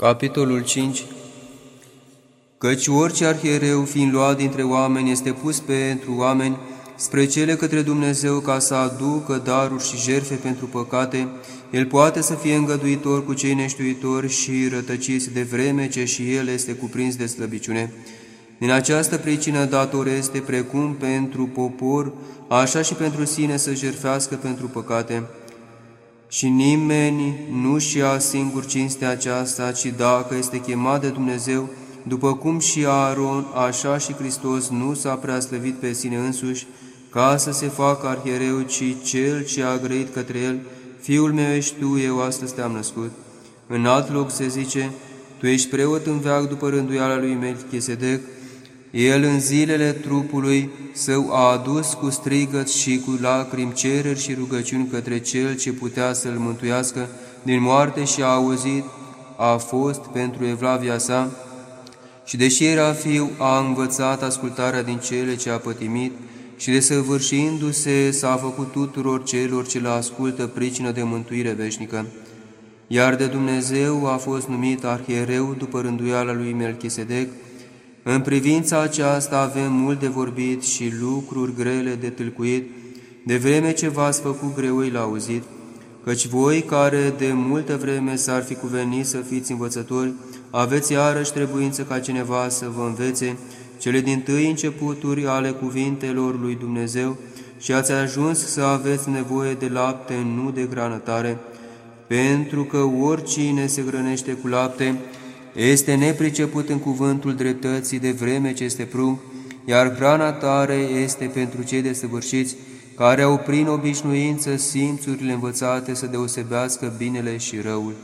Capitolul 5 Căci orice arhiereu, fiind luat dintre oameni, este pus pentru oameni spre cele către Dumnezeu ca să aducă daruri și jerfe pentru păcate, el poate să fie îngăduitor cu cei neștiuitori și rătăciți de vreme ce și el este cuprins de slăbiciune. Din această pricină dator este precum pentru popor, așa și pentru sine să jerfească pentru păcate și nimeni nu-și ia singur cinstea aceasta, ci dacă este chemat de Dumnezeu, după cum și Aaron, așa și Hristos nu s-a preaslăvit pe sine însuși, ca să se facă arhiereu, ci cel ce a grăit către el, Fiul meu ești tu, eu astăzi te-am născut. În alt loc se zice, Tu ești preot în veac după rânduiala lui Melchisedec, el în zilele trupului său a adus cu strigăt și cu lacrimi cereri și rugăciuni către Cel ce putea să-l mântuiască din moarte și a auzit, a fost pentru evlavia sa, și deși era fiu, a învățat ascultarea din cele ce a pătimit și desăvârșindu-se s-a făcut tuturor celor ce le ascultă pricină de mântuire veșnică. Iar de Dumnezeu a fost numit arhiereu după rânduiala lui Melchisedec, în privința aceasta avem mult de vorbit și lucruri grele de tâlcuit, de vreme ce v-ați făcut greoi la auzit, căci voi care de multă vreme s-ar fi cuvenit să fiți învățători, aveți iarăși trebuință ca cineva să vă învețe cele din tâi începuturi ale cuvintelor lui Dumnezeu și ați ajuns să aveți nevoie de lapte, nu de granătare, pentru că oricine se hrănește cu lapte, este nepriceput în cuvântul dreptății de vreme ce este prunc, iar hrana tare este pentru cei desăvârșiți, care au prin obișnuință simțurile învățate să deosebească binele și răul.